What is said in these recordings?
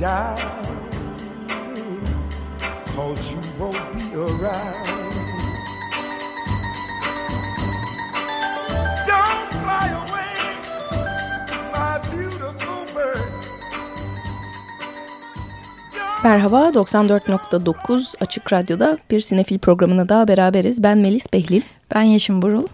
down. Cause you won't be around. Don't fly away my beautiful bird. Merhaba, 94.9 Açık Radyo'da bir sinefil programına daha beraberiz. Ben Melis Behlil. Ben Yeşim Burul.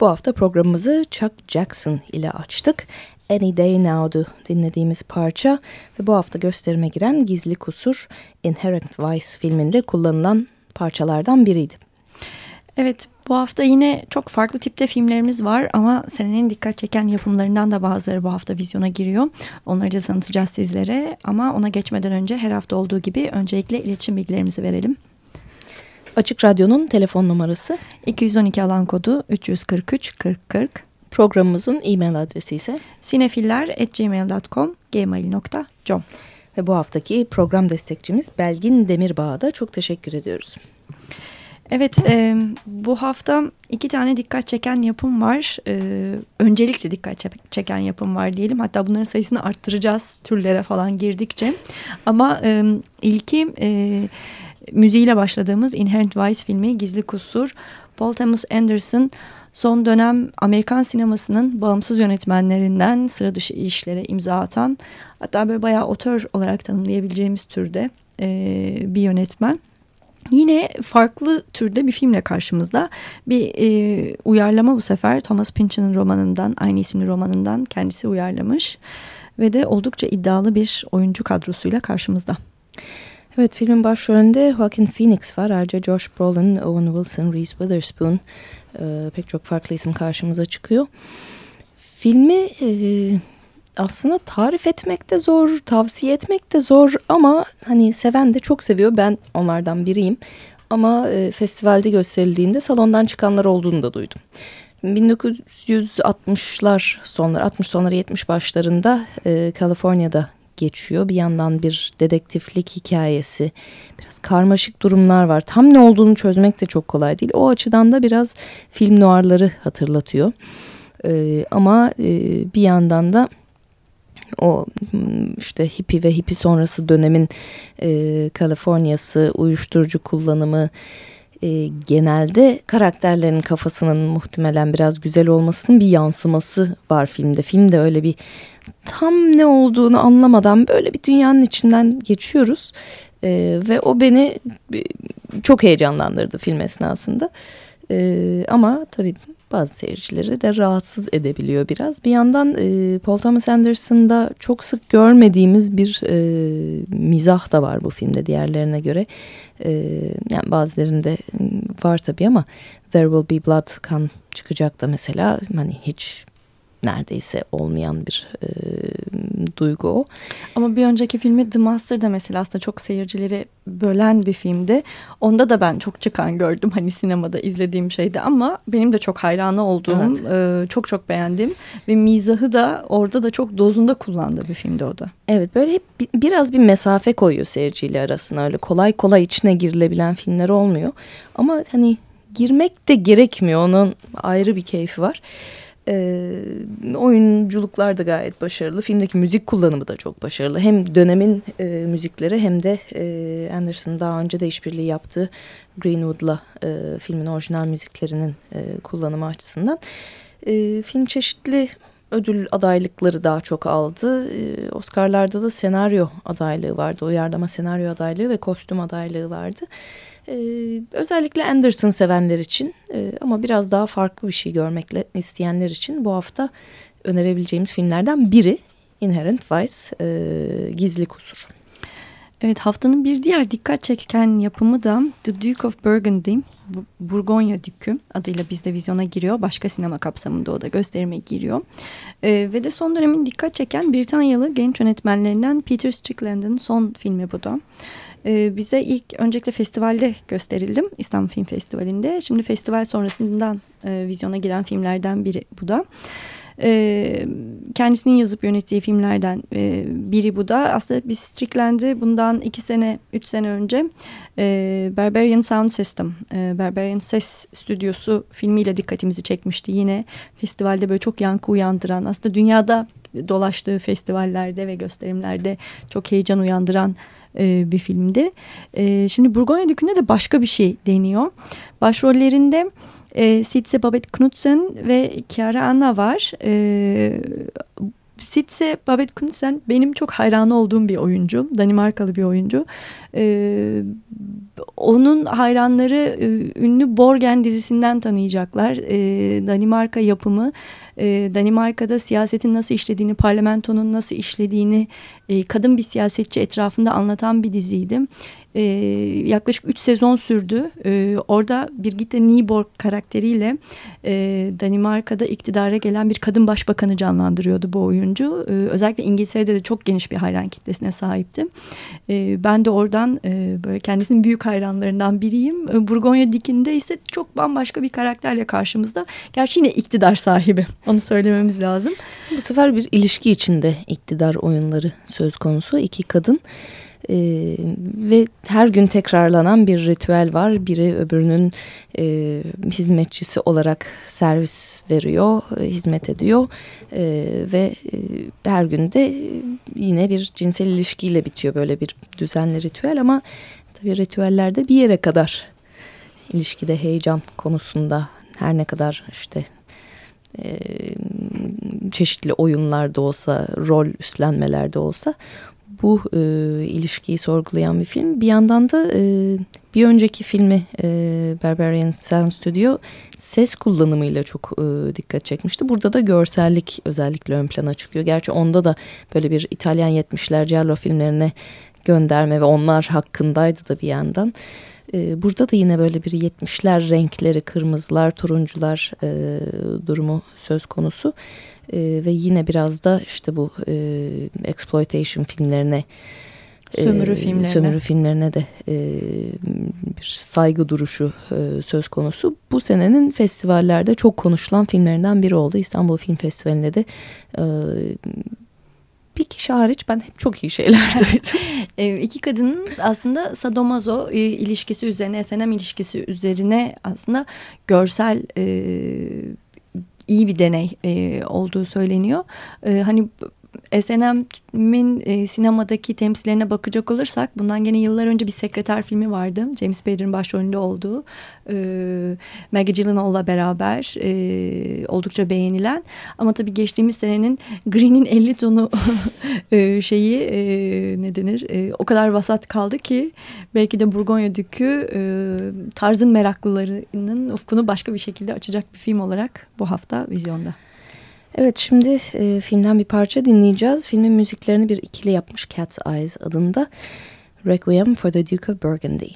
Bu hafta programımızı Chuck Jackson ile açtık. Any Day Now'du dinlediğimiz parça ve bu hafta gösterime giren Gizli Kusur Inherent Vice filminde kullanılan parçalardan biriydi. Evet bu hafta yine çok farklı tipte filmlerimiz var ama senenin dikkat çeken yapımlarından da bazıları bu hafta vizyona giriyor. Onları da tanıtacağız sizlere ama ona geçmeden önce her hafta olduğu gibi öncelikle iletişim bilgilerimizi verelim. Açık Radyo'nun telefon numarası 212 alan kodu 343 40 40. Programımızın e-mail adresi ise sinefiller.gmail.com gmail.com ve bu haftaki program destekçimiz Belgin Demirbağ'a da çok teşekkür ediyoruz. Evet e, bu hafta iki tane dikkat çeken yapım var. E, öncelikle dikkat çeken yapım var diyelim. Hatta bunların sayısını arttıracağız türlere falan girdikçe. Ama e, ilki e, müziğiyle başladığımız Inherent Vice filmi Gizli Kusur. Paul Thomas Anderson son dönem Amerikan sinemasının bağımsız yönetmenlerinden sıra dışı işlere imza atan hatta böyle bayağı otör olarak tanımlayabileceğimiz türde e, bir yönetmen. Yine farklı türde bir filmle karşımızda bir e, uyarlama bu sefer Thomas Pynchon'ın romanından aynı isimli romanından kendisi uyarlamış ve de oldukça iddialı bir oyuncu kadrosuyla karşımızda. Evet filmin başrolünde Joaquin Phoenix var. Ayrıca Josh Brolin, Owen Wilson, Reese Witherspoon e, pek çok farklı isim karşımıza çıkıyor. Filmi e, aslında tarif etmek de zor, tavsiye etmek de zor ama hani seven de çok seviyor. Ben onlardan biriyim. Ama e, festivalde gösterildiğinde salondan çıkanlar olduğunu da duydum. 1960'lar sonları, 60 sonları 70 başlarında e, Kaliforniya'da geçiyor. Bir yandan bir dedektiflik hikayesi, biraz karmaşık durumlar var. Tam ne olduğunu çözmek de çok kolay değil. O açıdan da biraz film noirları hatırlatıyor. E, ama e, bir yandan da o hmm, işte hippi ve hippi sonrası dönemin e, Kaliforniyası, uyuşturucu kullanımı, e, genelde karakterlerin kafasının muhtemelen biraz güzel olmasının bir yansıması var filmde. Filmde öyle bir tam ne olduğunu anlamadan böyle bir dünyanın içinden geçiyoruz. E, ve o beni e, çok heyecanlandırdı film esnasında. E, ama tabii bazı seyircileri de rahatsız edebiliyor biraz. Bir yandan e, Paul Thomas Anderson'da çok sık görmediğimiz bir e, mizah da var bu filmde diğerlerine göre. E, yani bazılarında var tabii ama There Will Be Blood kan çıkacak da mesela hani hiç neredeyse olmayan bir e, duygu o. Ama bir önceki filmi The Master da mesela aslında çok seyircileri bölen bir filmdi. Onda da ben çok çıkan gördüm hani sinemada izlediğim şeyde ama benim de çok hayranı olduğum, evet. e, çok çok beğendim ve mizahı da orada da çok dozunda kullandığı bir filmdi o da. Evet böyle hep biraz bir mesafe koyuyor seyirciyle arasına öyle kolay kolay içine girilebilen filmler olmuyor. Ama hani girmek de gerekmiyor onun ayrı bir keyfi var. E, oyunculuklar da gayet başarılı. Filmdeki müzik kullanımı da çok başarılı. Hem dönemin e, müzikleri hem de e, Anderson'ın daha önce de işbirliği yaptığı Greenwood'la e, filmin orijinal müziklerinin e, kullanımı açısından. E, film çeşitli ödül adaylıkları daha çok aldı. E, Oscar'larda da senaryo adaylığı vardı. Uyarlama senaryo adaylığı ve kostüm adaylığı vardı. Ee, özellikle Anderson sevenler için e, ama biraz daha farklı bir şey görmek isteyenler için bu hafta önerebileceğimiz filmlerden biri Inherent Vice, e, Gizli Kusur. Evet haftanın bir diğer dikkat çeken yapımı da The Duke of Burgundy, Burgonya Dükü adıyla bizde vizyona giriyor. Başka sinema kapsamında o da gösterime giriyor. Ee, ve de son dönemin dikkat çeken Britanyalı genç yönetmenlerinden Peter Strickland'ın son filmi bu da. Ee, bize ilk öncelikle festivalde gösterildim İstanbul Film Festivali'nde. Şimdi festival sonrasından e, vizyona giren filmlerden biri bu da. E, kendisinin yazıp yönettiği filmlerden e, biri bu da. Aslında biz Strickland'i bundan iki sene, üç sene önce e, Barbarian Sound System, e, Barbarian Ses Stüdyosu filmiyle dikkatimizi çekmişti. Yine festivalde böyle çok yankı uyandıran, aslında dünyada dolaştığı festivallerde ve gösterimlerde çok heyecan uyandıran e, bir filmdi. E, şimdi Burgonya Dükü'nde de başka bir şey deniyor. Başrollerinde e, Sitze Babette Knudsen ve Chiara Anna var. E, Sitze Babette Knudsen benim çok hayranı olduğum bir oyuncu. Danimarkalı bir oyuncu. Ee, onun hayranları e, ünlü Borgen dizisinden tanıyacaklar. Ee, Danimarka yapımı. Ee, Danimarka'da siyasetin nasıl işlediğini, parlamentonun nasıl işlediğini e, kadın bir siyasetçi etrafında anlatan bir diziydi e, yaklaşık 3 sezon sürdü. E, orada Birgitte Nyborg karakteriyle e, Danimarka'da iktidara gelen bir kadın başbakanı canlandırıyordu bu oyuncu. E, özellikle İngiltere'de de çok geniş bir hayran kitlesine sahipti. E, ben de oradan e, böyle kendisinin büyük hayranlarından biriyim. E, Burgonya Dikinde ise çok bambaşka bir karakterle karşımızda. Gerçi yine iktidar sahibi. Onu söylememiz lazım. Bu sefer bir ilişki içinde iktidar oyunları söz konusu. iki kadın ee, ve her gün tekrarlanan bir ritüel var. Biri öbürünün e, hizmetçisi olarak servis veriyor, e, hizmet ediyor e, ve e, her günde yine bir cinsel ilişkiyle bitiyor böyle bir düzenli ritüel ama tabii ritüellerde bir yere kadar ilişkide heyecan konusunda her ne kadar işte e, çeşitli oyunlarda olsa, rol üstlenmelerde olsa bu e, ilişkiyi sorgulayan bir film. Bir yandan da e, bir önceki filmi e, Barbarian Sound Studio ses kullanımıyla çok e, dikkat çekmişti. Burada da görsellik özellikle ön plana çıkıyor. Gerçi onda da böyle bir İtalyan 70'ler Giallo filmlerine gönderme ve onlar hakkındaydı da bir yandan. E, burada da yine böyle bir 70'ler renkleri, kırmızılar, turuncular e, durumu söz konusu. Ve yine biraz da işte bu e, exploitation filmlerine sömürü filmlerine, sömürü filmlerine de e, bir saygı duruşu e, söz konusu. Bu senenin festivallerde çok konuşulan filmlerinden biri oldu. İstanbul Film Festivali'nde de e, bir kişi hariç ben hep çok iyi şeyler duydum. e, iki kadının aslında sadomazo e, ilişkisi üzerine, SNM ilişkisi üzerine aslında görsel e, iyi bir deney e, olduğu söyleniyor. E, hani SNM'in e, sinemadaki temsillerine bakacak olursak bundan gene yıllar önce bir sekreter filmi vardı. James Spader'ın başrolünde olduğu e, Maggie Gyllenhaal'la beraber e, oldukça beğenilen ama tabii geçtiğimiz senenin Green'in 50 tonu e, şeyi e, ne denir e, o kadar vasat kaldı ki belki de Burgonya Dükü e, tarzın meraklılarının ufkunu başka bir şekilde açacak bir film olarak bu hafta vizyonda. Evet şimdi e, filmden bir parça dinleyeceğiz. Filmin müziklerini bir ikili yapmış Cat's Eyes adında. Requiem for the Duke of Burgundy.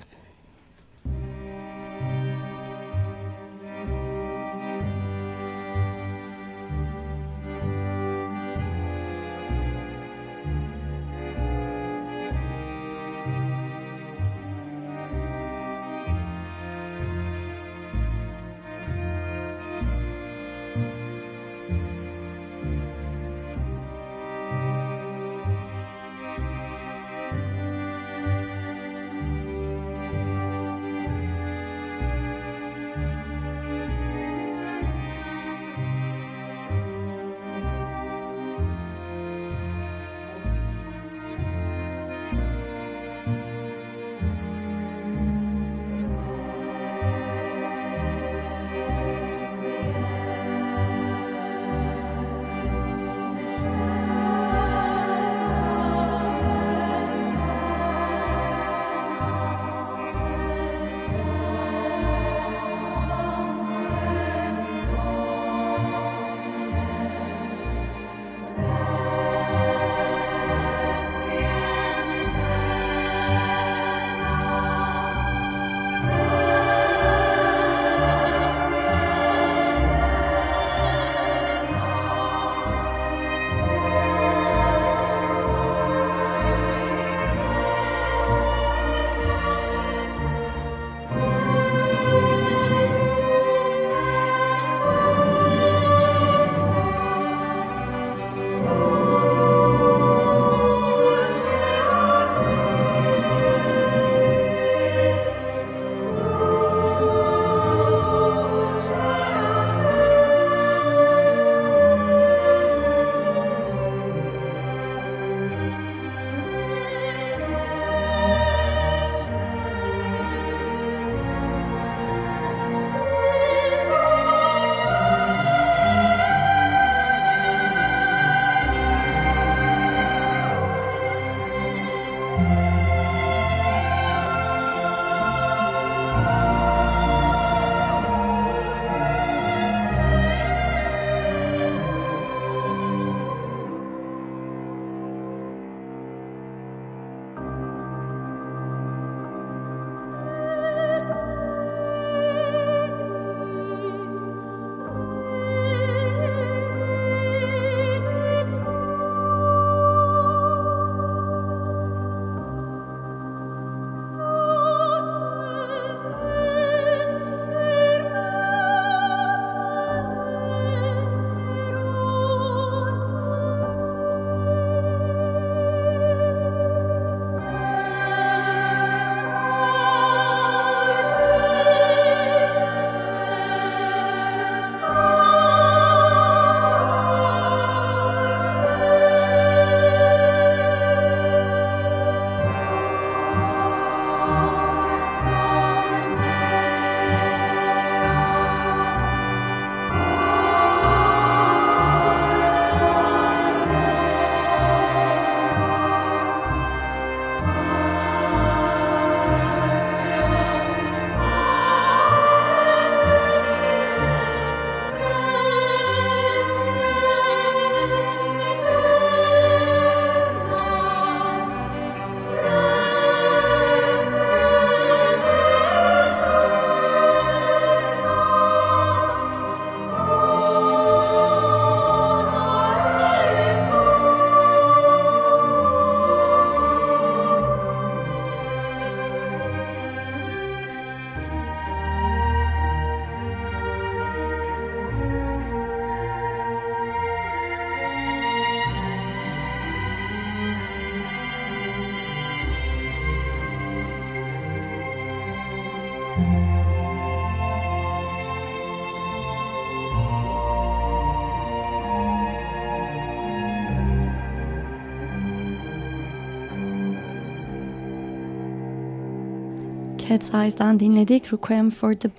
Cat's Eyes'dan dinledik. Requiem for the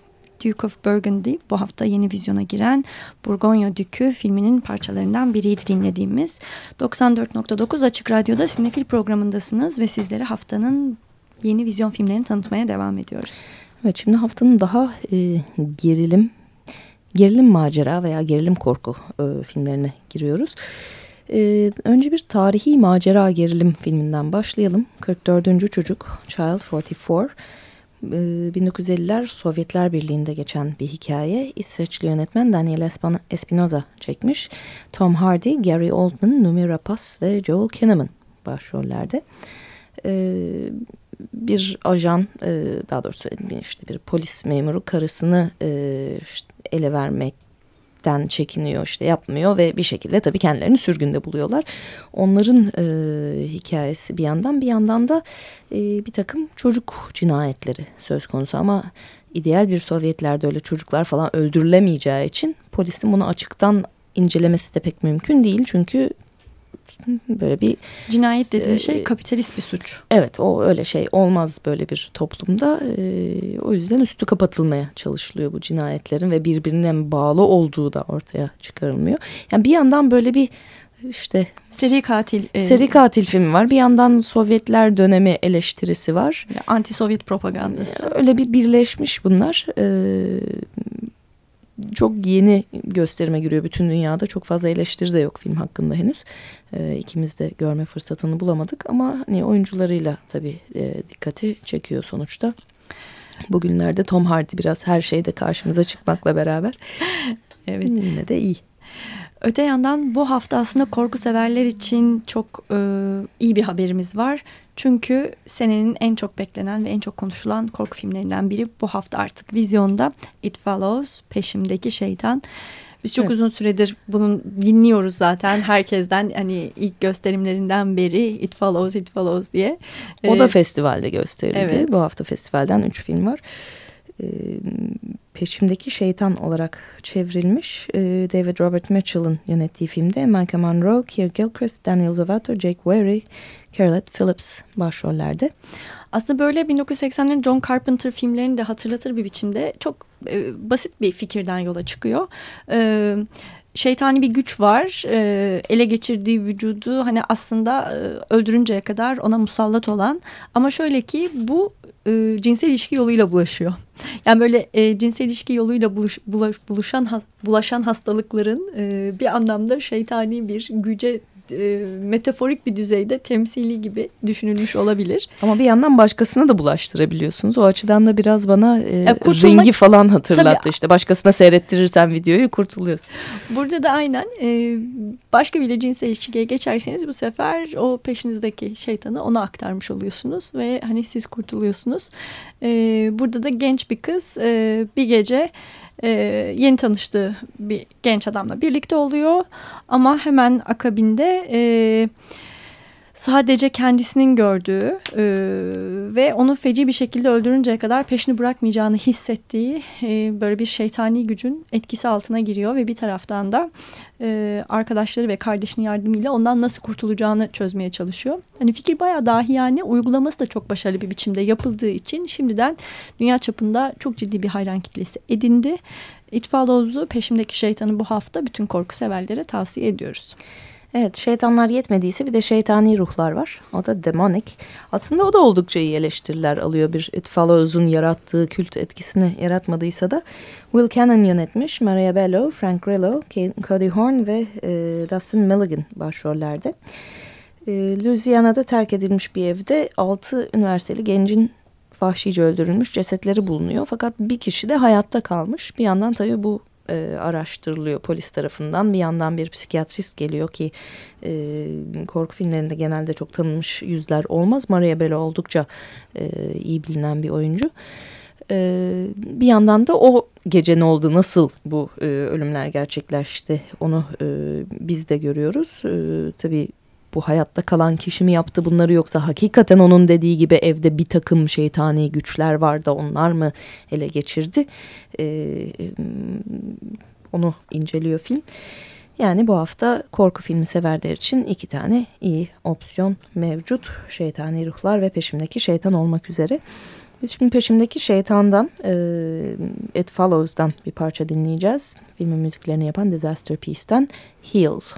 Duke of Burgundy bu hafta yeni vizyona giren Burgonya Dükü filminin parçalarından biriydi dinlediğimiz. 94.9 Açık Radyo'da Sinefil programındasınız ve sizlere haftanın yeni vizyon filmlerini tanıtmaya devam ediyoruz. Evet şimdi haftanın daha e, gerilim, gerilim macera veya gerilim korku e, filmlerine giriyoruz. E, önce bir tarihi macera gerilim filminden başlayalım. 44. Çocuk Child 44. 1950'ler Sovyetler Birliği'nde geçen bir hikaye. İsveçli yönetmen Daniel Espinoza çekmiş. Tom Hardy, Gary Oldman, Numi Rapace ve Joel Kinnaman başrollerde. Ee, bir ajan, e, daha doğrusu işte bir polis memuru karısını e, ele vermek den çekiniyor işte yapmıyor ve bir şekilde tabii kendilerini sürgünde buluyorlar. Onların e, hikayesi bir yandan bir yandan da e, bir takım çocuk cinayetleri söz konusu ama ideal bir Sovyetlerde öyle çocuklar falan öldürülemeyeceği için polisin bunu açıktan incelemesi de pek mümkün değil. Çünkü böyle bir... Cinayet dediği şey kapitalist bir suç. Evet o öyle şey olmaz böyle bir toplumda. E, o yüzden üstü kapatılmaya çalışılıyor bu cinayetlerin ve birbirine bağlı olduğu da ortaya çıkarılmıyor. Yani bir yandan böyle bir işte seri katil e, seri katil filmi var. Bir yandan Sovyetler dönemi eleştirisi var. Anti Sovyet propagandası. Öyle bir birleşmiş bunlar. Ee, çok yeni gösterime giriyor bütün dünyada. Çok fazla eleştiri de yok film hakkında henüz. E, ikimiz de görme fırsatını bulamadık ama hani oyuncularıyla tabii e, dikkati çekiyor sonuçta. Bugünlerde Tom Hardy biraz her şeyde karşımıza çıkmakla beraber. evet. Yine de iyi. Öte yandan bu hafta aslında korku severler için çok e, iyi bir haberimiz var. Çünkü senenin en çok beklenen ve en çok konuşulan korku filmlerinden biri bu hafta artık vizyonda. It Follows, Peşimdeki Şeytan. Biz çok evet. uzun süredir bunun dinliyoruz zaten herkesten hani ilk gösterimlerinden beri It Follows, It Follows diye. O da ee, festivalde gösterildi. Evet. Bu hafta festivalden üç film var. Ee, Peşimdeki Şeytan olarak çevrilmiş. Ee, David Robert Mitchell'ın yönettiği filmde Malcolm Monroe, Keir Gilchrist, Daniel Zovato, Jake Wary, Carolette Phillips başrollerde. Aslında böyle 1980'lerin John Carpenter filmlerini de hatırlatır bir biçimde çok e, basit bir fikirden yola çıkıyor. E, şeytani bir güç var. E, ele geçirdiği vücudu hani aslında e, öldürünceye kadar ona musallat olan. Ama şöyle ki bu e, cinsel ilişki yoluyla bulaşıyor. Yani böyle e, cinsel ilişki yoluyla buluş, bulaş, buluşan bulaşan hastalıkların e, bir anlamda şeytani bir güce e, metaforik bir düzeyde temsili gibi düşünülmüş olabilir. Ama bir yandan başkasına da bulaştırabiliyorsunuz. O açıdan da biraz bana e, ya kurtulmak, rengi falan hatırlattı. Tabii, işte başkasına seyrettirirsen videoyu kurtuluyorsun. Burada da aynen e, başka bile cinsel ilişkiye geçerseniz bu sefer o peşinizdeki şeytanı ona aktarmış oluyorsunuz ve hani siz kurtuluyorsunuz. E, burada da genç bir kız e, bir gece e, yeni tanıştığı bir genç adamla birlikte oluyor. Ama hemen akabinde e, sadece kendisinin gördüğü e, ve onu feci bir şekilde öldürünceye kadar peşini bırakmayacağını hissettiği e, böyle bir şeytani gücün etkisi altına giriyor ve bir taraftan da e, arkadaşları ve kardeşinin yardımıyla ondan nasıl kurtulacağını çözmeye çalışıyor. Hani fikir bayağı dahi yani uygulaması da çok başarılı bir biçimde yapıldığı için şimdiden dünya çapında çok ciddi bir hayran kitlesi edindi. It Follows'u peşimdeki şeytanı bu hafta bütün korku severlere tavsiye ediyoruz. Evet şeytanlar yetmediyse bir de şeytani ruhlar var. O da demonik. Aslında o da oldukça iyi eleştiriler alıyor. Bir It Follows'un yarattığı kült etkisini yaratmadıysa da Will Cannon yönetmiş. Maria Bello, Frank Grillo, Cody Horn ve e, Dustin Milligan başrollerde. E, Louisiana'da terk edilmiş bir evde altı üniversiteli gencin vahşice öldürülmüş cesetleri bulunuyor. Fakat bir kişi de hayatta kalmış. Bir yandan tabii bu e, araştırılıyor polis tarafından. Bir yandan bir psikiyatrist geliyor ki e, korku filmlerinde genelde çok tanınmış yüzler olmaz. Maria Bello oldukça e, iyi bilinen bir oyuncu. E, bir yandan da o gece ne oldu nasıl bu e, ölümler gerçekleşti onu e, biz de görüyoruz. E, tabii bu hayatta kalan kişi mi yaptı bunları yoksa hakikaten onun dediği gibi evde bir takım şeytani güçler var da onlar mı ele geçirdi? Ee, onu inceliyor film. Yani bu hafta korku filmi severler için iki tane iyi opsiyon mevcut. Şeytani ruhlar ve peşimdeki şeytan olmak üzere. Biz şimdi peşimdeki şeytandan, e, It Follows'dan bir parça dinleyeceğiz. Filmin müziklerini yapan Disaster Piece'den Heels.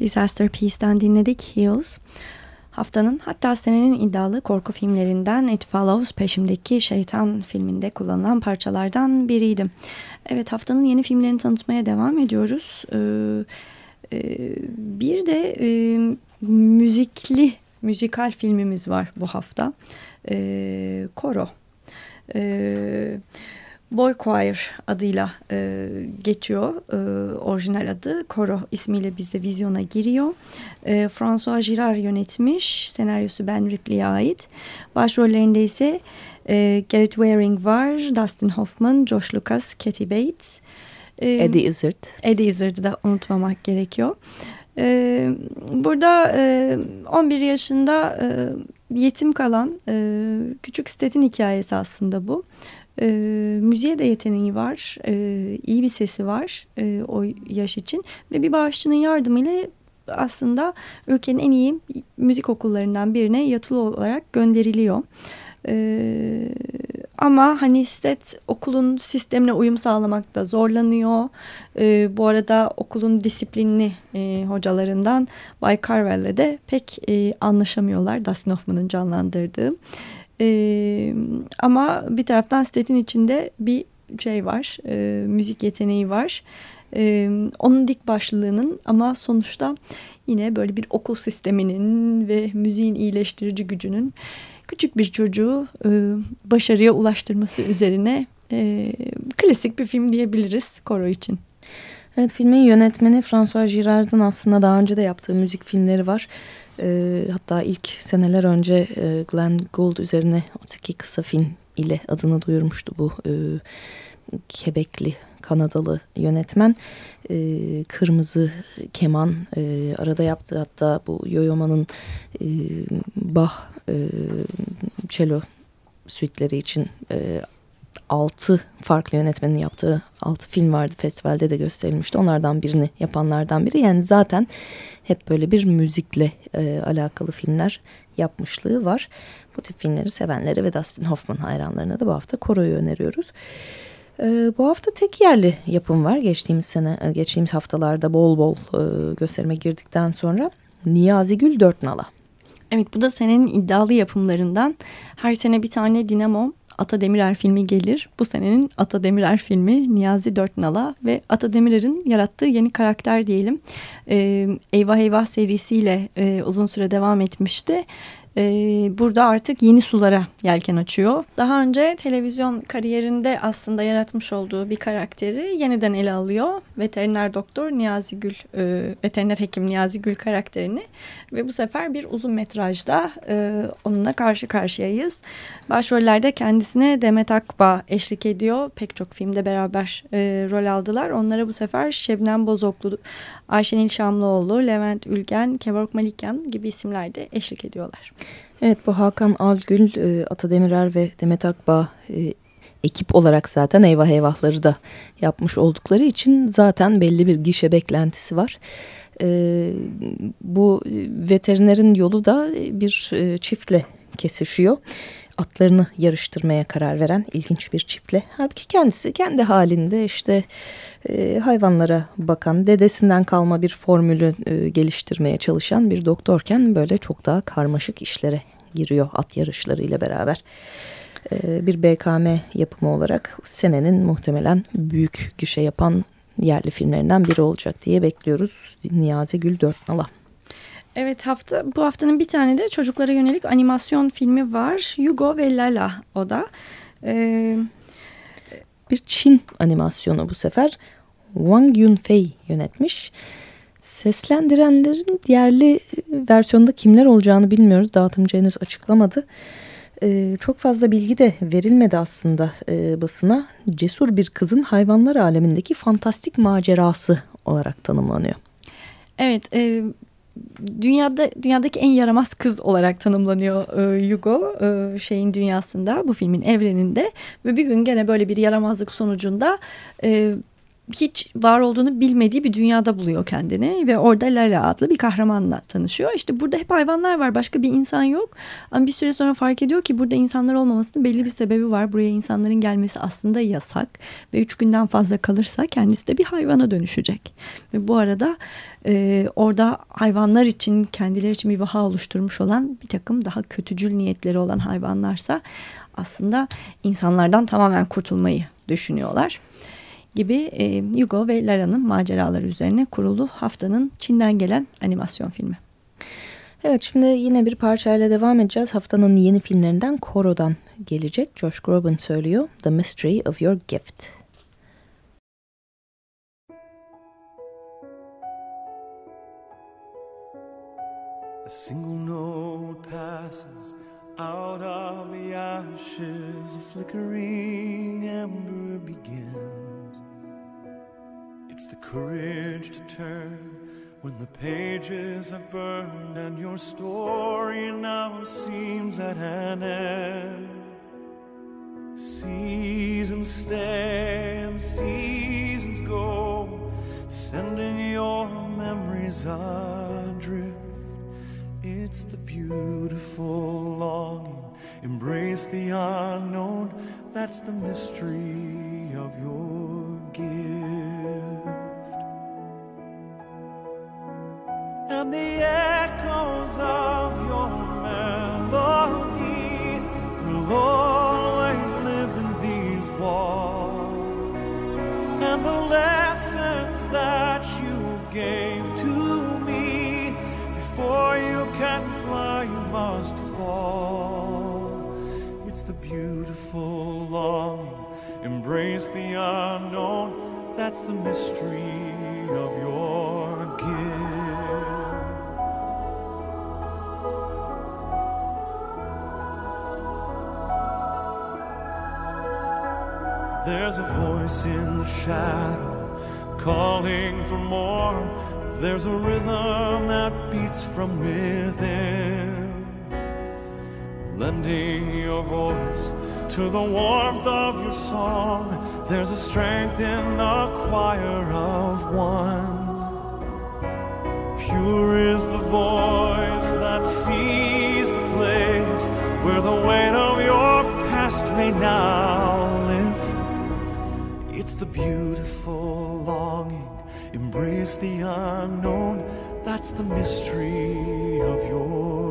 Disaster Piece'den dinledik Heels. Haftanın hatta senenin iddialı korku filmlerinden It Follows peşimdeki şeytan filminde kullanılan parçalardan biriydi. Evet haftanın yeni filmlerini tanıtmaya devam ediyoruz. Ee, e, bir de e, müzikli, müzikal filmimiz var bu hafta. Ee, Koro. Ee, Boy Choir adıyla e, geçiyor. E, orijinal adı Koro ismiyle bizde vizyona giriyor. E, François Girard yönetmiş. Senaryosu Ben Ripley'e ait. Başrollerinde ise e, Garrett Waring var. Dustin Hoffman, Josh Lucas, Kathy Bates. E, Eddie Izzard. Eddie Izzard'ı da unutmamak gerekiyor. E, burada e, 11 yaşında e, yetim kalan e, küçük Stet'in hikayesi aslında bu. E, müziğe de yeteneği var, e, iyi bir sesi var e, o yaş için ve bir bağışçının yardımıyla aslında ülkenin en iyi müzik okullarından birine yatılı olarak gönderiliyor. Ee, ama hani STET okulun sistemine uyum sağlamakta zorlanıyor. Ee, bu arada okulun disiplinli e, hocalarından Bay Carwell'le de pek e, anlaşamıyorlar. Dustin Hoffman'ın canlandırdığı. Ama bir taraftan Stet'in içinde bir şey var, e, müzik yeteneği var. E, onun dik başlılığının ama sonuçta yine böyle bir okul sisteminin ve müziğin iyileştirici gücünün küçük bir çocuğu e, başarıya ulaştırması üzerine e, klasik bir film diyebiliriz koro için. Evet filmin yönetmeni François Girard'ın aslında daha önce de yaptığı müzik filmleri var. E, hatta ilk seneler önce e, Glenn Gould üzerine 32 kısa film ile adını duyurmuştu bu e, Quebecli Kanadalı yönetmen. E, Kırmızı Keman e, arada yaptı hatta bu Yoyoma'nın e, Bach e, cello suitleri için e, altı farklı yönetmenin yaptığı altı film vardı festivalde de gösterilmişti. Onlardan birini yapanlardan biri. Yani zaten hep böyle bir müzikle e, alakalı filmler yapmışlığı var. Bu tip filmleri sevenlere ve Dustin Hoffman hayranlarına da bu hafta Koro'yu öneriyoruz. E, bu hafta tek yerli yapım var. Geçtiğimiz sene, e, geçtiğimiz haftalarda bol bol e, gösterime girdikten sonra Niyazi Gül Dört Nala. Evet bu da senenin iddialı yapımlarından. Her sene bir tane Dinamo Ata Demirer filmi gelir. Bu senenin Ata Demirer filmi Niyazi Dörtnala ve Ata Demirer'in yarattığı yeni karakter diyelim. Ee, Eyvah Eyvah serisiyle e, uzun süre devam etmişti e, burada artık yeni sulara yelken açıyor. Daha önce televizyon kariyerinde aslında yaratmış olduğu bir karakteri yeniden ele alıyor. Veteriner doktor Niyazi Gül, e, veteriner hekim Niyazi Gül karakterini ve bu sefer bir uzun metrajda e, onunla karşı karşıyayız. Başrollerde kendisine Demet Akba eşlik ediyor. Pek çok filmde beraber e, rol aldılar. Onlara bu sefer Şebnem Bozoklu, Ayşenil Şamlıoğlu, Levent Ülgen, Kevork Malikyan gibi isimler de eşlik ediyorlar. Evet bu Hakan Algül, e, Ata Demirer ve Demet Akbağ e, ekip olarak zaten eyvah eyvahları da yapmış oldukları için zaten belli bir gişe beklentisi var. E, bu veterinerin yolu da bir çiftle kesişiyor atlarını yarıştırmaya karar veren ilginç bir çiftle. Halbuki kendisi kendi halinde işte e, hayvanlara bakan, dedesinden kalma bir formülü e, geliştirmeye çalışan bir doktorken böyle çok daha karmaşık işlere giriyor at yarışlarıyla beraber. E, bir BKM yapımı olarak senenin muhtemelen büyük gişe yapan yerli filmlerinden biri olacak diye bekliyoruz. Niyazi Gül Dörtnala. Evet hafta bu haftanın bir tane de çocuklara yönelik animasyon filmi var. Hugo ve Lala o da. Ee, bir Çin animasyonu bu sefer. Wang Yunfei yönetmiş. Seslendirenlerin yerli versiyonda kimler olacağını bilmiyoruz. Dağıtımcı henüz açıklamadı. Ee, çok fazla bilgi de verilmedi aslında e, basına. Cesur bir kızın hayvanlar alemindeki fantastik macerası olarak tanımlanıyor. Evet, e, dünyada dünyadaki en yaramaz kız olarak tanımlanıyor e, Hugo e, şeyin dünyasında bu filmin evreninde. Ve bir gün gene böyle bir yaramazlık sonucunda e, hiç var olduğunu bilmediği bir dünyada buluyor kendini ve orada Lala adlı bir kahramanla tanışıyor. İşte burada hep hayvanlar var başka bir insan yok ama bir süre sonra fark ediyor ki burada insanlar olmamasının belli bir sebebi var. Buraya insanların gelmesi aslında yasak ve üç günden fazla kalırsa kendisi de bir hayvana dönüşecek. Ve bu arada e, orada hayvanlar için kendileri için bir vaha oluşturmuş olan bir takım daha kötücül niyetleri olan hayvanlarsa aslında insanlardan tamamen kurtulmayı düşünüyorlar gibi e, Hugo ve Lara'nın maceraları üzerine kurulu haftanın Çin'den gelen animasyon filmi. Evet şimdi yine bir parçayla devam edeceğiz. Haftanın yeni filmlerinden Koro'dan gelecek. Josh Groban söylüyor The Mystery of Your Gift. A single note passes out of the ashes, a flickering ember begins. It's the courage to turn when the pages have burned and your story now seems at an end. Seasons stay and seasons go, sending your memories adrift. It's the beautiful longing, embrace the unknown. That's the mystery of your gift. And the echoes of your melody will always live in these walls. And the lessons that you gave to me before you can fly, you must fall. It's the beautiful longing, embrace the unknown. That's the mystery of your voice in the shadow calling for more. There's a rhythm that beats from within, lending your voice to the warmth of your song. There's a strength in a choir of one. Pure is the voice that sees the place where the weight of your past may now the beautiful longing, embrace the unknown. That's the mystery of your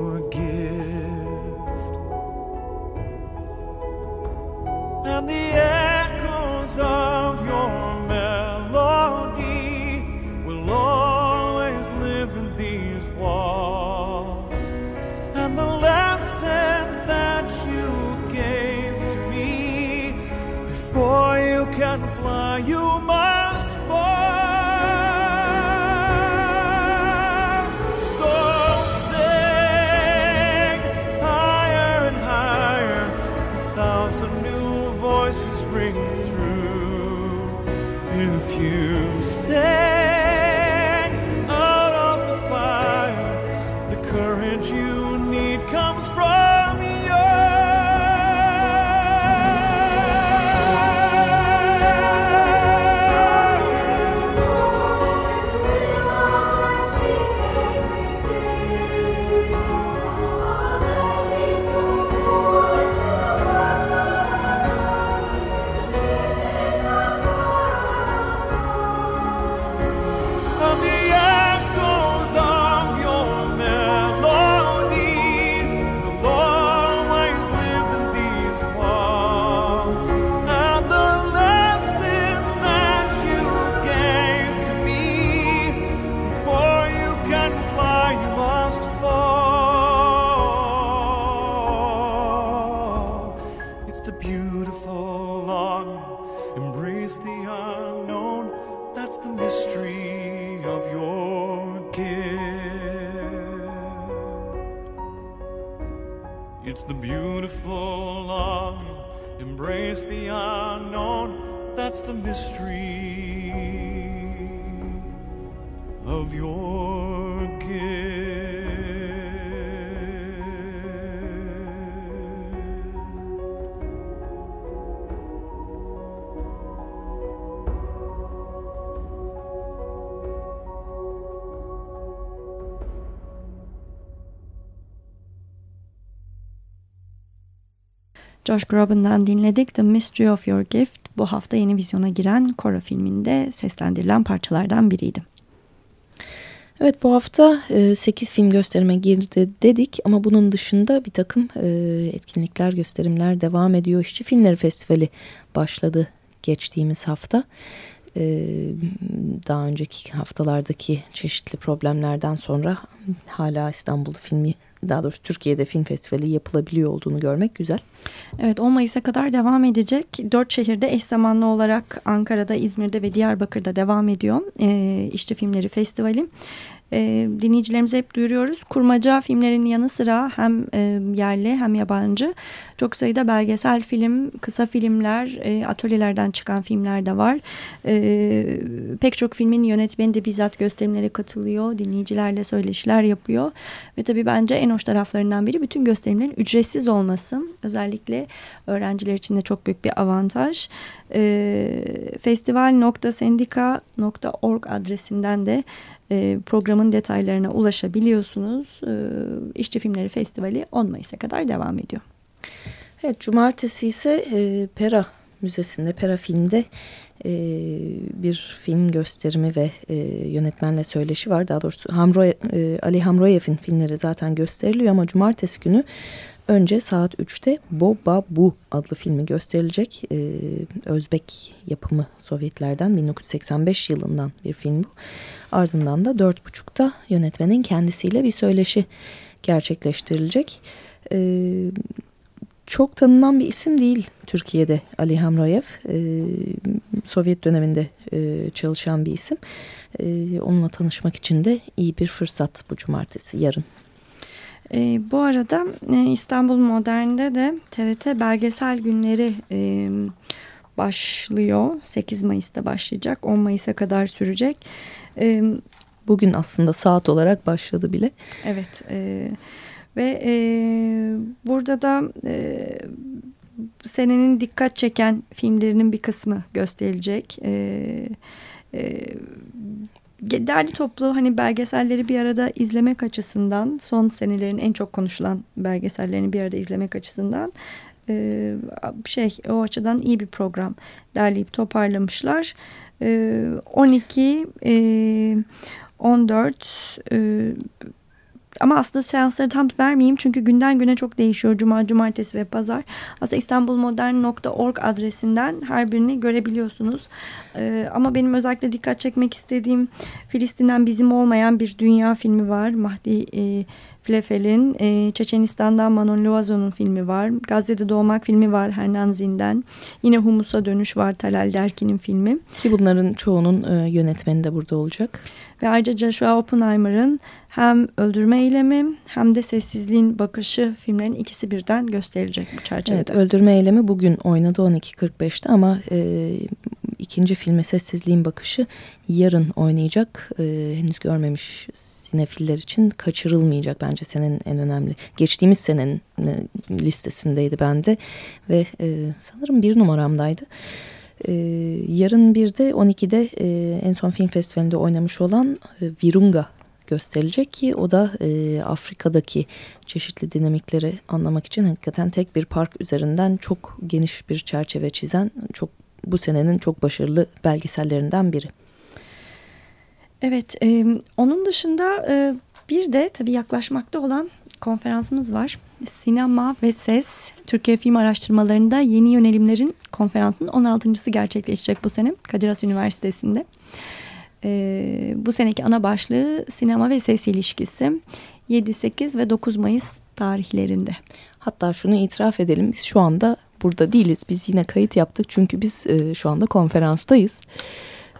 Josh Groban'dan dinledik The Mystery of Your Gift. Bu hafta yeni vizyona giren Koro filminde seslendirilen parçalardan biriydi. Evet bu hafta 8 film gösterime girdi dedik ama bunun dışında bir takım e, etkinlikler, gösterimler devam ediyor. İşçi Filmleri Festivali başladı geçtiğimiz hafta. E, daha önceki haftalardaki çeşitli problemlerden sonra hala İstanbul filmi daha doğrusu Türkiye'de film festivali yapılabiliyor olduğunu görmek güzel. Evet 10 Mayıs'a kadar devam edecek. Dört şehirde eş zamanlı olarak Ankara'da, İzmir'de ve Diyarbakır'da devam ediyor e, İşçi Filmleri Festivali. E, dinleyicilerimize hep duyuruyoruz. Kurmaca filmlerin yanı sıra hem e, yerli hem yabancı çok sayıda belgesel film, kısa filmler, e, atölyelerden çıkan filmler de var. E, pek çok filmin yönetmeni de bizzat gösterimlere katılıyor. Dinleyicilerle söyleşiler yapıyor. Ve tabii bence en hoş taraflarından biri bütün gösterimlerin ücretsiz olması. Özellikle öğrenciler için de çok büyük bir avantaj. E, festival.sendika.org adresinden de e, programın detaylarına ulaşabiliyorsunuz. E, İşçi Filmleri Festivali 10 Mayıs'a kadar devam ediyor. Evet, cumartesi ise e, Pera Müzesi'nde, Pera Film'de e, bir film gösterimi ve e, yönetmenle söyleşi var. Daha doğrusu Hamroy, e, Ali Hamroyev'in filmleri zaten gösteriliyor ama cumartesi günü önce saat 3'te Boba Bu adlı filmi gösterilecek. E, Özbek yapımı Sovyetlerden 1985 yılından bir film bu. Ardından da 4.30'da yönetmenin kendisiyle bir söyleşi gerçekleştirilecek. Evet çok tanınan bir isim değil Türkiye'de Ali Hamroyev. Ee, Sovyet döneminde e, çalışan bir isim. Ee, onunla tanışmak için de iyi bir fırsat bu cumartesi yarın. E, bu arada e, İstanbul Modern'de de TRT belgesel günleri e, başlıyor. 8 Mayıs'ta başlayacak. 10 Mayıs'a kadar sürecek. E, Bugün aslında saat olarak başladı bile. Evet. Evet. Ve e, burada da e, senenin dikkat çeken filmlerinin bir kısmı gösterilecek. E, e, derli toplu hani belgeselleri bir arada izlemek açısından son senelerin en çok konuşulan belgesellerini bir arada izlemek açısından şey o açıdan iyi bir program derleyip toparlamışlar. E, 12 e, 14 e, ama aslında seansları tam vermeyeyim çünkü günden güne çok değişiyor. Cuma, cumartesi ve pazar. Aslında istanbulmodern.org adresinden her birini görebiliyorsunuz. Ee, ama benim özellikle dikkat çekmek istediğim Filistin'den bizim olmayan bir dünya filmi var. Mahdi e, Flefel'in, e, Çeçenistan'dan Manon Loazo'nun filmi var. Gazze'de Doğmak filmi var Hernan Zin'den. Yine Humus'a Dönüş var Talal Derki'nin filmi. Ki bunların çoğunun e, yönetmeni de burada olacak. Ve ayrıca Joshua Oppenheimer'ın hem Öldürme Eylemi hem de Sessizliğin Bakışı filmlerin ikisi birden gösterilecek bu çerçevede. Evet, Öldürme Eylemi bugün oynadı 12.45'te ama e, ikinci filme Sessizliğin Bakışı yarın oynayacak. E, henüz görmemiş sinefiller için kaçırılmayacak bence senenin en önemli. Geçtiğimiz senenin listesindeydi bende ve e, sanırım bir numaramdaydı. Ee, yarın bir de 12'de e, en son film festivalinde oynamış olan e, Virunga gösterilecek ki o da e, Afrika'daki çeşitli dinamikleri anlamak için hakikaten tek bir park üzerinden çok geniş bir çerçeve çizen çok bu senenin çok başarılı belgesellerinden biri. Evet, e, onun dışında e, bir de tabii yaklaşmakta olan konferansımız var. Sinema ve Ses Türkiye Film Araştırmalarında Yeni Yönelimlerin konferansının 16.sı gerçekleşecek bu sene Kadir Has Üniversitesi'nde. Ee, bu seneki ana başlığı sinema ve ses ilişkisi 7, 8 ve 9 Mayıs tarihlerinde. Hatta şunu itiraf edelim biz şu anda burada değiliz. Biz yine kayıt yaptık çünkü biz e, şu anda konferanstayız.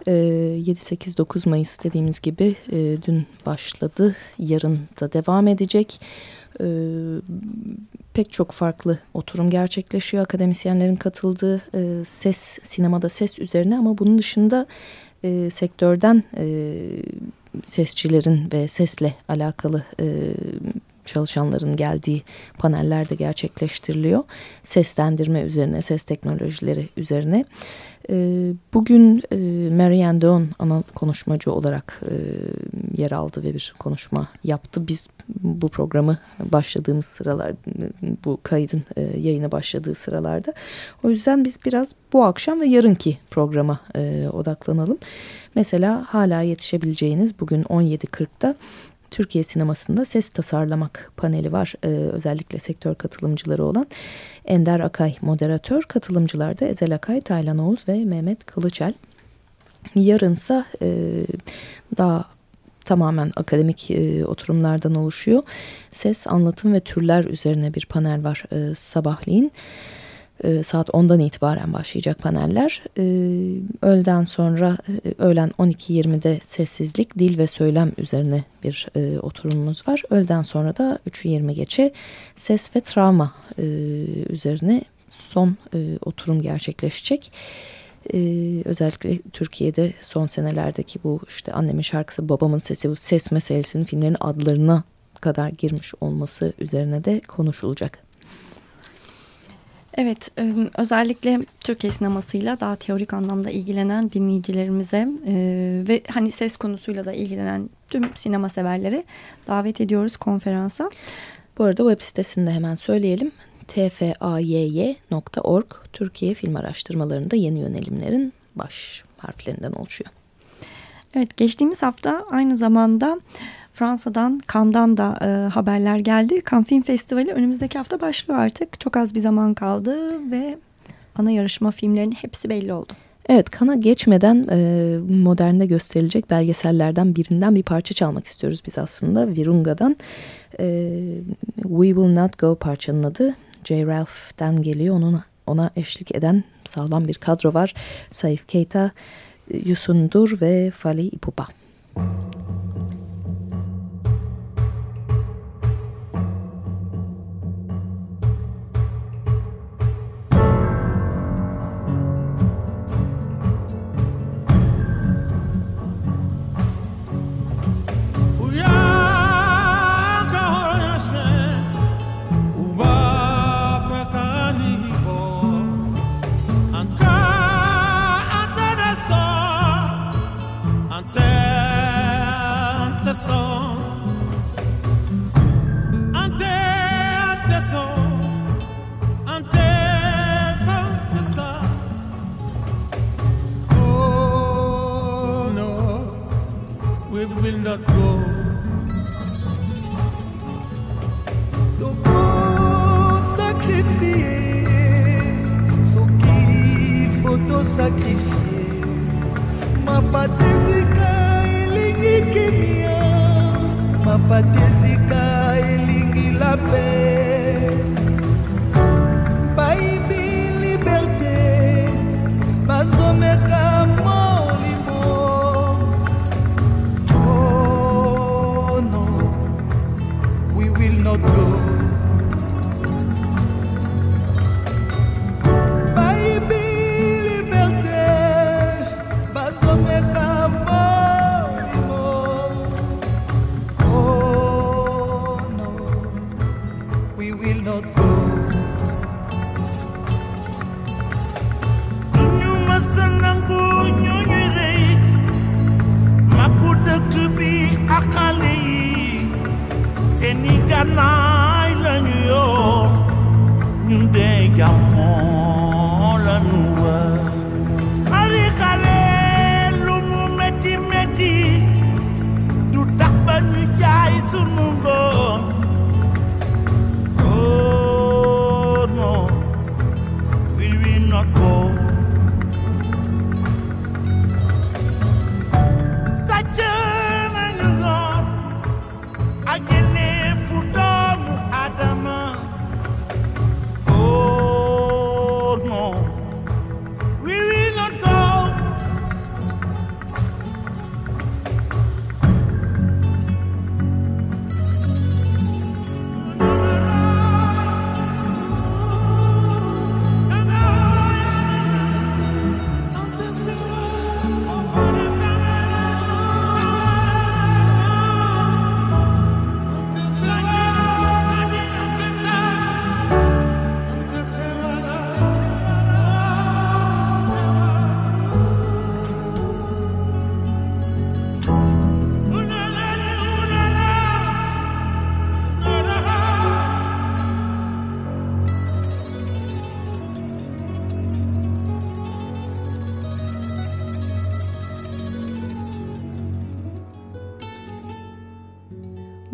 E, 7-8-9 Mayıs dediğimiz gibi e, dün başladı. Yarın da devam edecek. E, pek çok farklı oturum gerçekleşiyor. Akademisyenlerin katıldığı e, ses, sinemada ses üzerine ama bunun dışında e, sektörden sesçilerin ve sesle alakalı çalışanların geldiği paneller de gerçekleştiriliyor. Seslendirme üzerine, ses teknolojileri üzerine. Ee, bugün e, Marianne Dawn ana konuşmacı olarak e, yer aldı ve bir konuşma yaptı. Biz bu programı başladığımız sıralar, bu kaydın e, yayına başladığı sıralarda. O yüzden biz biraz bu akşam ve yarınki programa odaklanalım. Mesela hala yetişebileceğiniz bugün 17.40'da Türkiye sinemasında ses tasarlamak paneli var. Ee, özellikle sektör katılımcıları olan Ender Akay moderatör. Katılımcılar da Ezel Akay, Taylan Oğuz ve Mehmet Kılıçel. Yarınsa e, daha tamamen akademik e, oturumlardan oluşuyor. Ses, anlatım ve türler üzerine bir panel var e, sabahleyin. E, saat 10'dan itibaren başlayacak paneller. E, öğleden sonra e, öğlen 12.20'de sessizlik, dil ve söylem üzerine bir e, oturumumuz var. Öğleden sonra da 3.20 geçe ses ve travma e, üzerine son e, oturum gerçekleşecek. Ee, özellikle Türkiye'de son senelerdeki bu işte annemin şarkısı babamın sesi bu ses meselesinin filmlerin adlarına kadar girmiş olması üzerine de konuşulacak. Evet, özellikle Türkiye sinemasıyla daha teorik anlamda ilgilenen dinleyicilerimize ve hani ses konusuyla da ilgilenen tüm sinema severlere davet ediyoruz konferansa. Bu arada web sitesinde hemen söyleyelim. tfayy.org Türkiye Film Araştırmalarında yeni yönelimlerin baş harflerinden oluşuyor. Evet, geçtiğimiz hafta aynı zamanda Fransa'dan, Cannes'dan da e, haberler geldi. Cannes Film Festivali önümüzdeki hafta başlıyor artık. Çok az bir zaman kaldı ve ana yarışma filmlerinin hepsi belli oldu. Evet, Kana geçmeden e, modernde gösterilecek belgesellerden birinden bir parça çalmak istiyoruz biz aslında. Virunga'dan e, We Will Not Go parçanın adı. J. Ralph'ten geliyor. Onun, ona eşlik eden sağlam bir kadro var. Saif Keita, Yusundur ve Fali Ipupa. Müzik sur mungo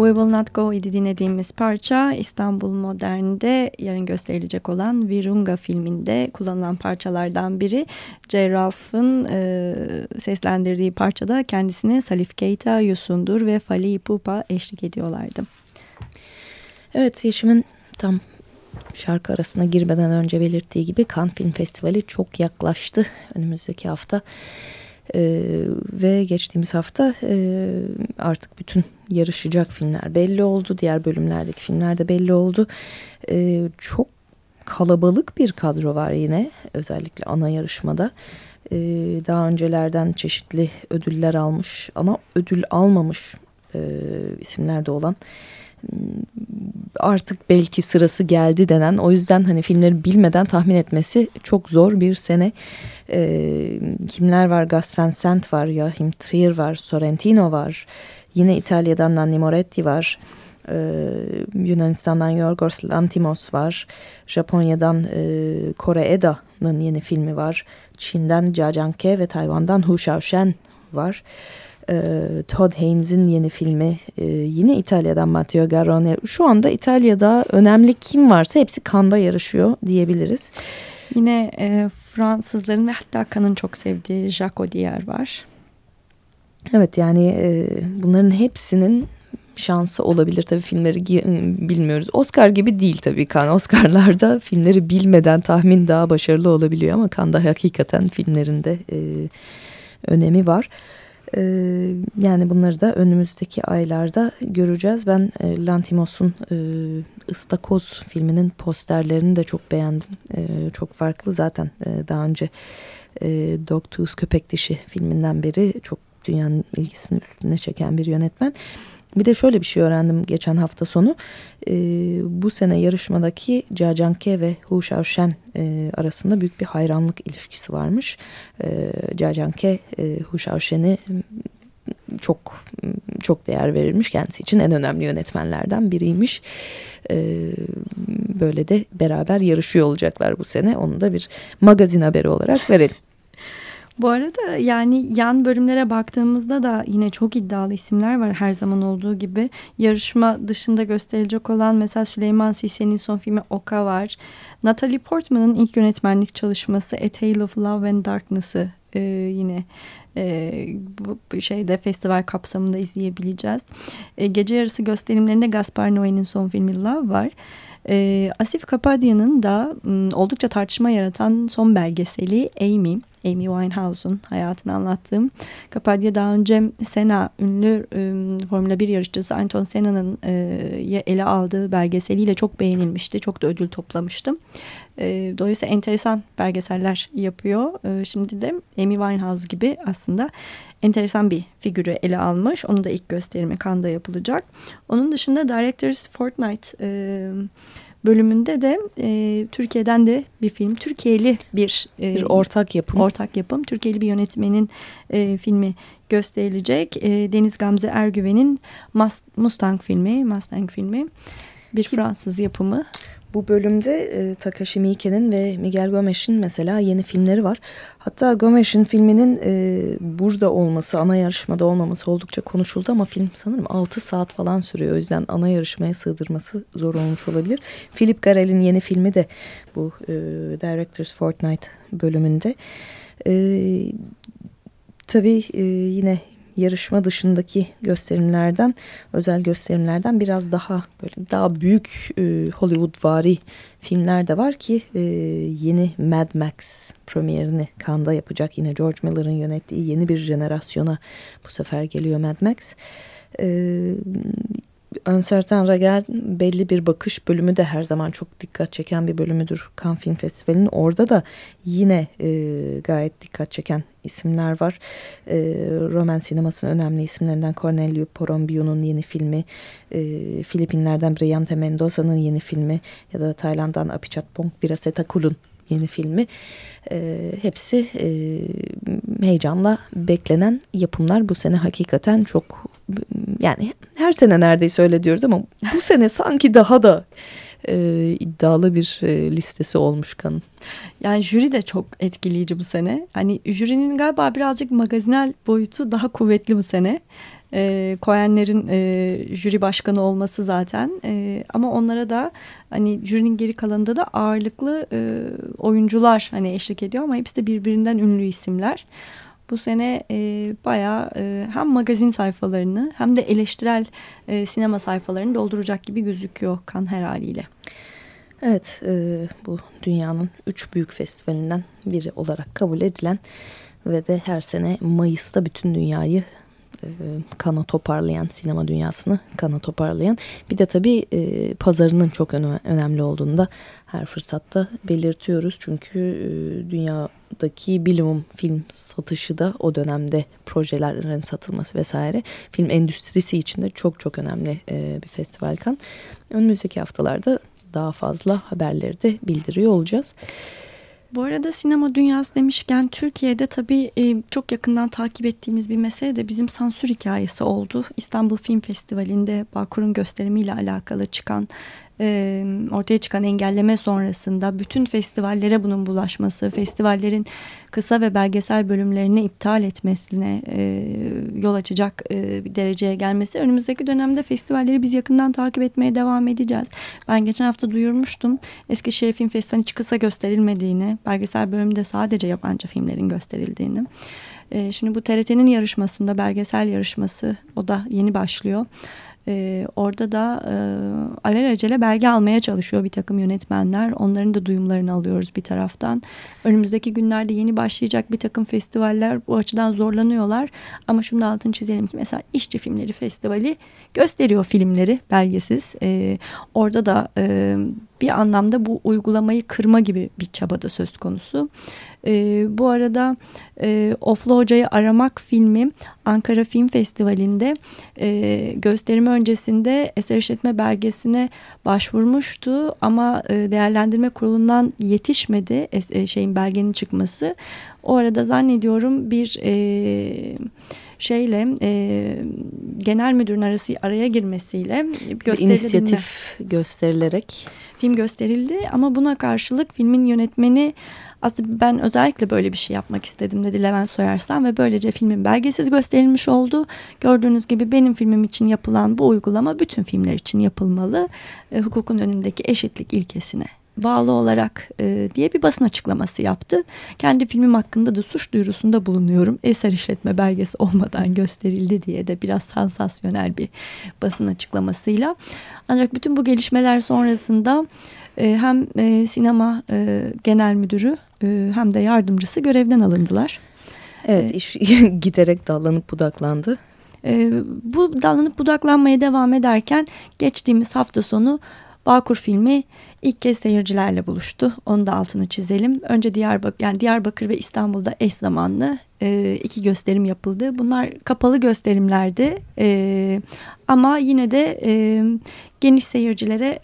We Will Not Go idi dinlediğimiz parça İstanbul Modern'de yarın gösterilecek olan Virunga filminde kullanılan parçalardan biri. J. Ralph'ın e, seslendirdiği parçada kendisine Salif Keita, Yusundur ve Fali Ipupa eşlik ediyorlardı. Evet Yeşim'in tam şarkı arasına girmeden önce belirttiği gibi Cannes Film Festivali çok yaklaştı önümüzdeki hafta. Ee, ve geçtiğimiz hafta e, artık bütün yarışacak filmler belli oldu. Diğer bölümlerdeki filmler de belli oldu. Ee, çok kalabalık bir kadro var yine özellikle ana yarışmada. Ee, daha öncelerden çeşitli ödüller almış ama ödül almamış e, isimlerde olan artık belki sırası geldi denen o yüzden hani filmleri bilmeden tahmin etmesi çok zor bir sene. E, kimler var? Gus Van Sant var, Joachim Trier var, Sorrentino var. Yine İtalya'dan Nanni Moretti var. Ee, Yunanistan'dan Yorgos Lantimos var. Japonya'dan e, Kore Eda'nın yeni filmi var. Çin'den Jia Jianke ve Tayvan'dan Hu Shaoshen var e, Todd Haynes'in yeni filmi e, yine İtalya'dan Matteo Garrone. Şu anda İtalya'da önemli kim varsa hepsi kanda yarışıyor diyebiliriz. Yine e, Fransızların ve hatta Kan'ın çok sevdiği Jacques Audiard var. Evet yani e, bunların hepsinin şansı olabilir tabii filmleri bilmiyoruz. Oscar gibi değil tabii kan. Oscar'larda filmleri bilmeden tahmin daha başarılı olabiliyor ama Kanda hakikaten filmlerinde e, önemi var. Ee, yani bunları da önümüzdeki aylarda göreceğiz. Ben e, Lantimos'un e, Istakoz filminin posterlerini de çok beğendim. E, çok farklı zaten e, daha önce e, Dogtooth Köpek Dişi filminden beri çok dünyanın ilgisini üstüne çeken bir yönetmen. Bir de şöyle bir şey öğrendim geçen hafta sonu. E, bu sene yarışmadaki Jia Jianke ve Hu Shaoshen e, arasında büyük bir hayranlık ilişkisi varmış. E, Jia Jianke e, Hu Shaoshen'i çok çok değer verilmiş. Kendisi için en önemli yönetmenlerden biriymiş. E, böyle de beraber yarışıyor olacaklar bu sene. Onu da bir magazin haberi olarak verelim. Bu arada yani yan bölümlere baktığımızda da yine çok iddialı isimler var her zaman olduğu gibi. Yarışma dışında gösterilecek olan mesela Süleyman Sise'nin son filmi Oka var. Natalie Portman'ın ilk yönetmenlik çalışması A Tale of Love and Darkness'ı e, yine e, bu şeyde festival kapsamında izleyebileceğiz. E, gece yarısı gösterimlerinde Gaspar Noé'nin son filmi Love var. E, Asif Kapadya'nın da m, oldukça tartışma yaratan son belgeseli Amy. Amy Winehouse'un hayatını anlattığım. Kapadya daha önce Senna ünlü e, Formula 1 yarışçısı Anton Senna'nın e, ele aldığı belgeseliyle çok beğenilmişti. Çok da ödül toplamıştım. E, dolayısıyla enteresan belgeseller yapıyor. E, şimdi de Amy Winehouse gibi aslında enteresan bir figürü ele almış. Onu da ilk gösterimi Kanda yapılacak. Onun dışında Directors Fortnite e, bölümünde de e, Türkiye'den de bir film, Türkiye'li bir, e, bir ortak yapım. Ortak yapım, Türkiye'li bir yönetmenin e, filmi gösterilecek. E, Deniz Gamze Ergüven'in Mustang filmi, Mustang filmi bir Fransız yapımı. Bu bölümde e, Takashi Miike'nin ve Miguel Gomez'in mesela yeni filmleri var. Hatta Gomez'in filminin e, burada olması, ana yarışmada olmaması oldukça konuşuldu ama film sanırım 6 saat falan sürüyor. O yüzden ana yarışmaya sığdırması zor olmuş olabilir. Philip Garel'in yeni filmi de bu e, Directors Fortnite bölümünde. E, tabii e, yine yarışma dışındaki gösterimlerden, özel gösterimlerden biraz daha böyle daha büyük e, Hollywood-vari filmler de var ki e, yeni Mad Max premierini Cannes'da yapacak. Yine George Miller'ın yönettiği yeni bir jenerasyona bu sefer geliyor Mad Max. E, Uncertain Regard belli bir bakış bölümü de her zaman çok dikkat çeken bir bölümüdür Cannes Film Festivali'nin. Orada da yine e, gayet dikkat çeken isimler var. E, roman sinemasının önemli isimlerinden Cornelio Porombiu'nun yeni filmi, e, Filipinlerden Brillante Mendoza'nın yeni filmi ya da Tayland'dan Apichatpong Virasetakul'un yeni filmi. E, hepsi e, heyecanla beklenen yapımlar. Bu sene hakikaten çok yani her sene neredeyse öyle diyoruz ama bu sene sanki daha da e, iddialı bir e, listesi olmuş kanın. Yani jüri de çok etkileyici bu sene. Hani jürinin galiba birazcık magazinel boyutu daha kuvvetli bu sene. E, Cohen'lerin e, jüri başkanı olması zaten e, ama onlara da hani jürinin geri kalanında da ağırlıklı e, oyuncular hani eşlik ediyor ama hepsi de birbirinden ünlü isimler bu sene e, bayağı e, hem magazin sayfalarını hem de eleştirel e, sinema sayfalarını dolduracak gibi gözüküyor kan her haliyle. Evet e, bu dünyanın üç büyük festivalinden biri olarak kabul edilen ve de her sene Mayıs'ta bütün dünyayı e, kana toparlayan sinema dünyasını kana toparlayan bir de tabii e, pazarının çok önemli olduğunu da her fırsatta belirtiyoruz çünkü e, dünyadaki bilimum film satışı da o dönemde projelerin satılması vesaire film endüstrisi için de çok çok önemli e, bir festival kan önümüzdeki haftalarda daha fazla haberleri de bildiriyor olacağız. Bu arada sinema dünyası demişken Türkiye'de tabii e, çok yakından takip ettiğimiz bir mesele de bizim sansür hikayesi oldu. İstanbul Film Festivali'nde Bağkur'un gösterimiyle alakalı çıkan ortaya çıkan engelleme sonrasında bütün festivallere bunun bulaşması, festivallerin kısa ve belgesel bölümlerini iptal etmesine yol açacak bir dereceye gelmesi. Önümüzdeki dönemde festivalleri biz yakından takip etmeye devam edeceğiz. Ben geçen hafta duyurmuştum Eskişehir Film Festivali hiç kısa gösterilmediğini, belgesel bölümde sadece yabancı filmlerin gösterildiğini. Şimdi bu TRT'nin yarışmasında belgesel yarışması o da yeni başlıyor. Ee, orada da e, alelacele belge almaya çalışıyor bir takım yönetmenler. Onların da duyumlarını alıyoruz bir taraftan. Önümüzdeki günlerde yeni başlayacak bir takım festivaller bu açıdan zorlanıyorlar. Ama şunu da altını çizelim ki mesela İşçi Filmleri Festivali gösteriyor filmleri belgesiz. Ee, orada da e, bir anlamda bu uygulamayı kırma gibi bir çabada söz konusu. E, bu arada e, Oflu Hoca'yı Aramak filmi Ankara Film Festivali'nde e, gösterimi öncesinde eser işletme belgesine başvurmuştu ama e, değerlendirme kurulundan yetişmedi e, şeyin belgenin çıkması. O arada zannediyorum bir... E, şeyle e, genel müdürün arası araya girmesiyle inisiyatif gösterilerek film gösterildi ama buna karşılık filmin yönetmeni aslında ben özellikle böyle bir şey yapmak istedim dedi Levent Soyarslan ve böylece filmin belgesiz gösterilmiş oldu. Gördüğünüz gibi benim filmim için yapılan bu uygulama bütün filmler için yapılmalı. E, hukukun önündeki eşitlik ilkesine bağlı olarak e, diye bir basın açıklaması yaptı. Kendi filmim hakkında da suç duyurusunda bulunuyorum. Eser işletme belgesi olmadan gösterildi diye de biraz sansasyonel bir basın açıklamasıyla. Ancak bütün bu gelişmeler sonrasında e, hem e, sinema e, genel müdürü e, hem de yardımcısı görevden alındılar. Evet iş giderek dallanıp budaklandı. E, bu dallanıp budaklanmaya devam ederken geçtiğimiz hafta sonu Bağkur filmi ilk kez seyircilerle buluştu. Onu da altını çizelim. Önce Diyarbakır, yani Diyarbakır ve İstanbul'da eş zamanlı e, iki gösterim yapıldı. Bunlar kapalı gösterimlerdi. E, ama yine de e, geniş seyircilere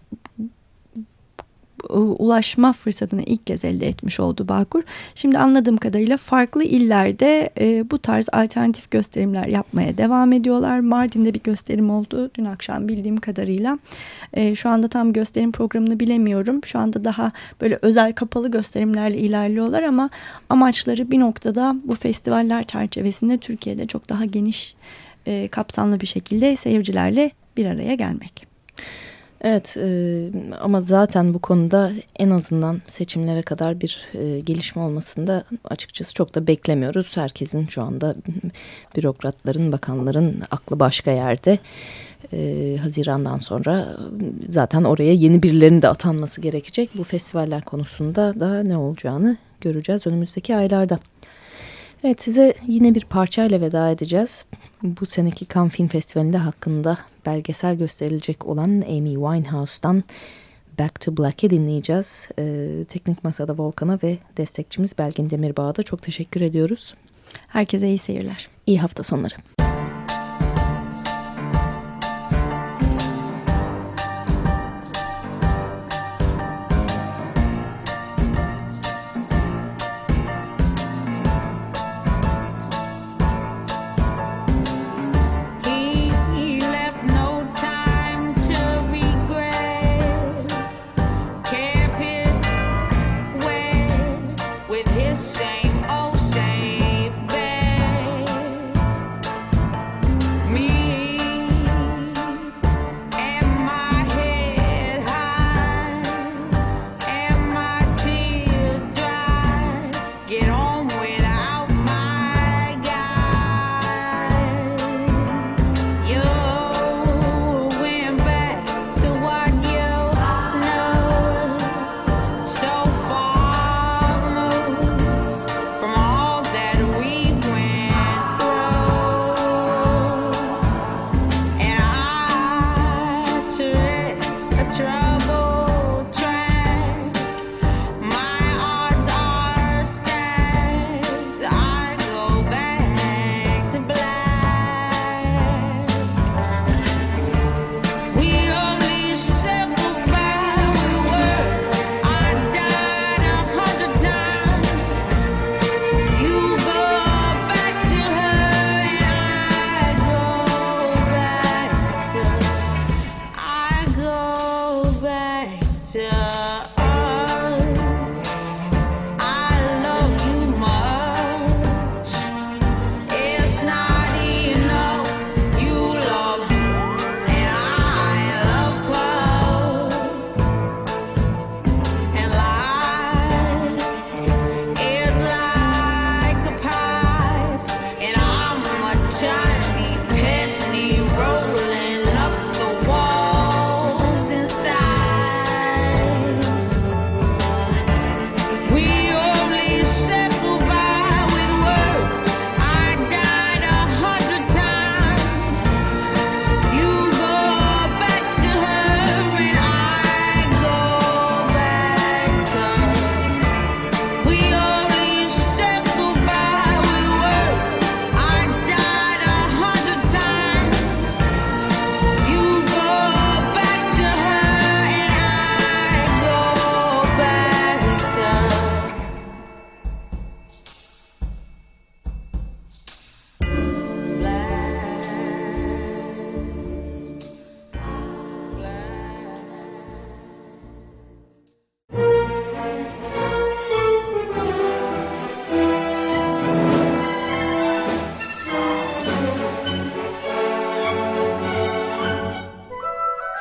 ulaşma fırsatını ilk kez elde etmiş oldu Bağkur. Şimdi anladığım kadarıyla farklı illerde e, bu tarz alternatif gösterimler yapmaya devam ediyorlar. Mardin'de bir gösterim oldu dün akşam bildiğim kadarıyla. E, şu anda tam gösterim programını bilemiyorum. Şu anda daha böyle özel kapalı gösterimlerle ilerliyorlar ama amaçları bir noktada bu festivaller çerçevesinde Türkiye'de çok daha geniş e, kapsamlı bir şekilde seyircilerle bir araya gelmek. Evet e, ama zaten bu konuda en azından seçimlere kadar bir e, gelişme olmasında açıkçası çok da beklemiyoruz. Herkesin şu anda bürokratların, bakanların aklı başka yerde. E, Haziran'dan sonra zaten oraya yeni birilerinin de atanması gerekecek. Bu festivaller konusunda da ne olacağını göreceğiz önümüzdeki aylarda. Evet size yine bir parçayla veda edeceğiz. Bu seneki Cannes Film Festivali'nde hakkında belgesel gösterilecek olan Amy Winehouse'dan Back to Black'e dinleyeceğiz. Ee, Teknik Masada Volkan'a ve destekçimiz Belgin Demirbağ'a da çok teşekkür ediyoruz. Herkese iyi seyirler. İyi hafta sonları.